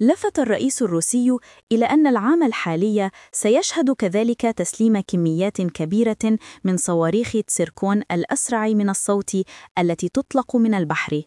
لفت الرئيس الروسي إلى أن العام الحالي سيشهد كذلك تسليم كميات كبيرة من صواريخ تسيركون الأسرع من الصوت التي تطلق من البحر.